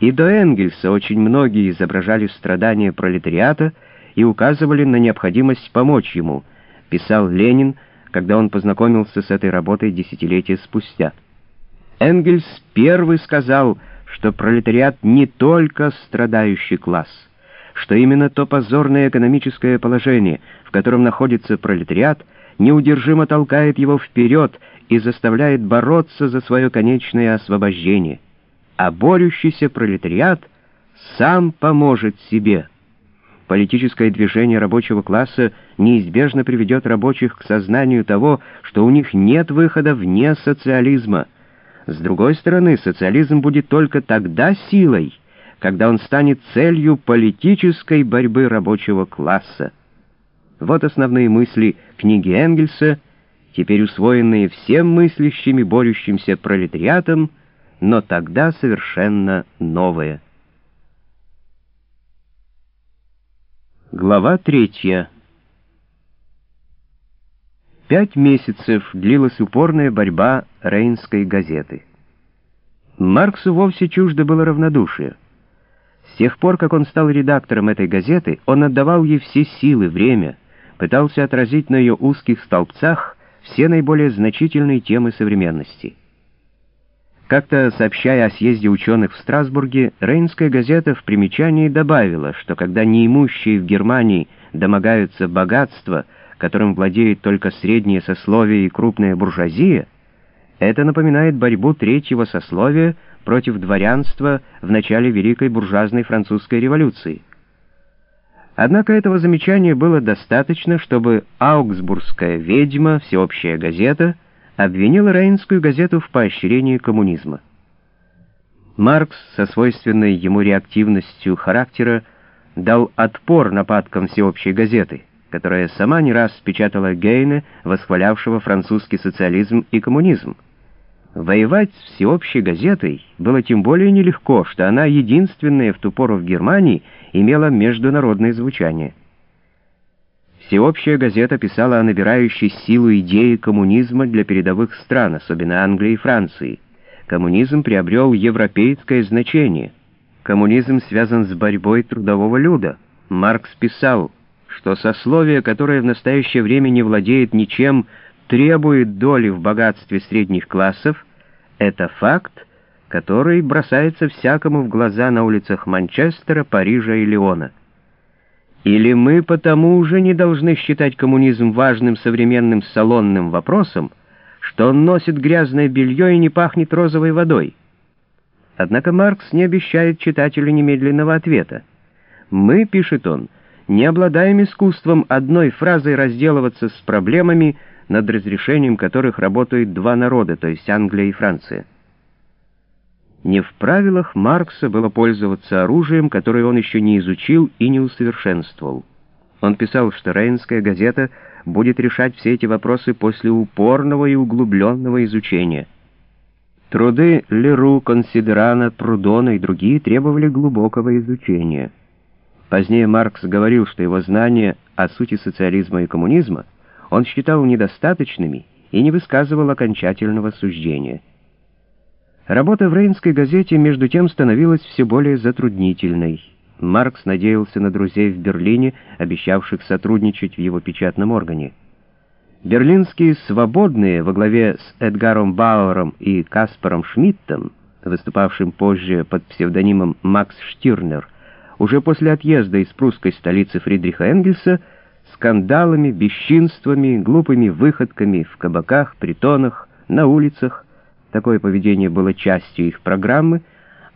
И до Энгельса очень многие изображали страдания пролетариата и указывали на необходимость помочь ему, писал Ленин, когда он познакомился с этой работой десятилетия спустя. Энгельс первый сказал, что пролетариат не только страдающий класс, что именно то позорное экономическое положение, в котором находится пролетариат, неудержимо толкает его вперед и заставляет бороться за свое конечное освобождение а борющийся пролетариат сам поможет себе. Политическое движение рабочего класса неизбежно приведет рабочих к сознанию того, что у них нет выхода вне социализма. С другой стороны, социализм будет только тогда силой, когда он станет целью политической борьбы рабочего класса. Вот основные мысли книги Энгельса, теперь усвоенные всем мыслящими борющимся пролетариатом, но тогда совершенно новое. Глава третья. Пять месяцев длилась упорная борьба Рейнской газеты. Марксу вовсе чуждо было равнодушие. С тех пор, как он стал редактором этой газеты, он отдавал ей все силы, время, пытался отразить на ее узких столбцах все наиболее значительные темы современности. Как-то сообщая о съезде ученых в Страсбурге, Рейнская газета в примечании добавила, что когда неимущие в Германии домогаются богатства, которым владеет только среднее сословие и крупная буржуазия, это напоминает борьбу третьего сословия против дворянства в начале Великой буржуазной французской революции. Однако этого замечания было достаточно, чтобы «Аугсбургская ведьма», всеобщая газета — обвинил Рейнскую газету в поощрении коммунизма. Маркс со свойственной ему реактивностью характера дал отпор нападкам всеобщей газеты, которая сама не раз печатала Гейне, восхвалявшего французский социализм и коммунизм. Воевать с всеобщей газетой было тем более нелегко, что она единственная в ту пору в Германии имела международное звучание. Всеобщая газета писала о набирающей силу идеи коммунизма для передовых стран, особенно Англии и Франции. Коммунизм приобрел европейское значение. Коммунизм связан с борьбой трудового люда. Маркс писал, что сословие, которое в настоящее время не владеет ничем, требует доли в богатстве средних классов, это факт, который бросается всякому в глаза на улицах Манчестера, Парижа и Леона. Или мы потому уже не должны считать коммунизм важным современным салонным вопросом, что он носит грязное белье и не пахнет розовой водой? Однако Маркс не обещает читателю немедленного ответа. «Мы, — пишет он, — не обладаем искусством одной фразой разделываться с проблемами, над разрешением которых работают два народа, то есть Англия и Франция». Не в правилах Маркса было пользоваться оружием, которое он еще не изучил и не усовершенствовал. Он писал, что Рейнская газета будет решать все эти вопросы после упорного и углубленного изучения. Труды Леру, Консидерана, Прудона и другие требовали глубокого изучения. Позднее Маркс говорил, что его знания о сути социализма и коммунизма он считал недостаточными и не высказывал окончательного суждения. Работа в Рейнской газете между тем становилась все более затруднительной. Маркс надеялся на друзей в Берлине, обещавших сотрудничать в его печатном органе. Берлинские «свободные» во главе с Эдгаром Бауэром и Каспаром Шмидтом, выступавшим позже под псевдонимом Макс Штирнер, уже после отъезда из прусской столицы Фридриха Энгельса, скандалами, бесчинствами, глупыми выходками в кабаках, притонах, на улицах, такое поведение было частью их программы,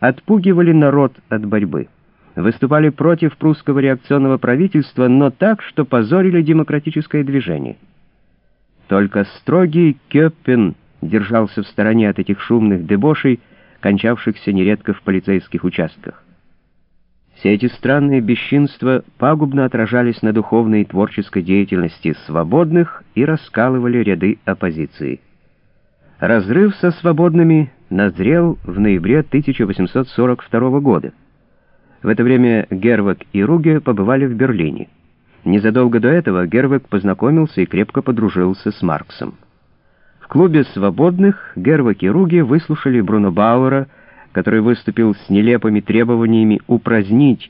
отпугивали народ от борьбы. Выступали против прусского реакционного правительства, но так, что позорили демократическое движение. Только строгий Кёппен держался в стороне от этих шумных дебошей, кончавшихся нередко в полицейских участках. Все эти странные бесчинства пагубно отражались на духовной и творческой деятельности свободных и раскалывали ряды оппозиции. Разрыв со свободными назрел в ноябре 1842 года. В это время Гервак и Руге побывали в Берлине. Незадолго до этого Гервак познакомился и крепко подружился с Марксом. В клубе «Свободных» Гервак и Руге выслушали Бруно Бауэра, который выступил с нелепыми требованиями упразднить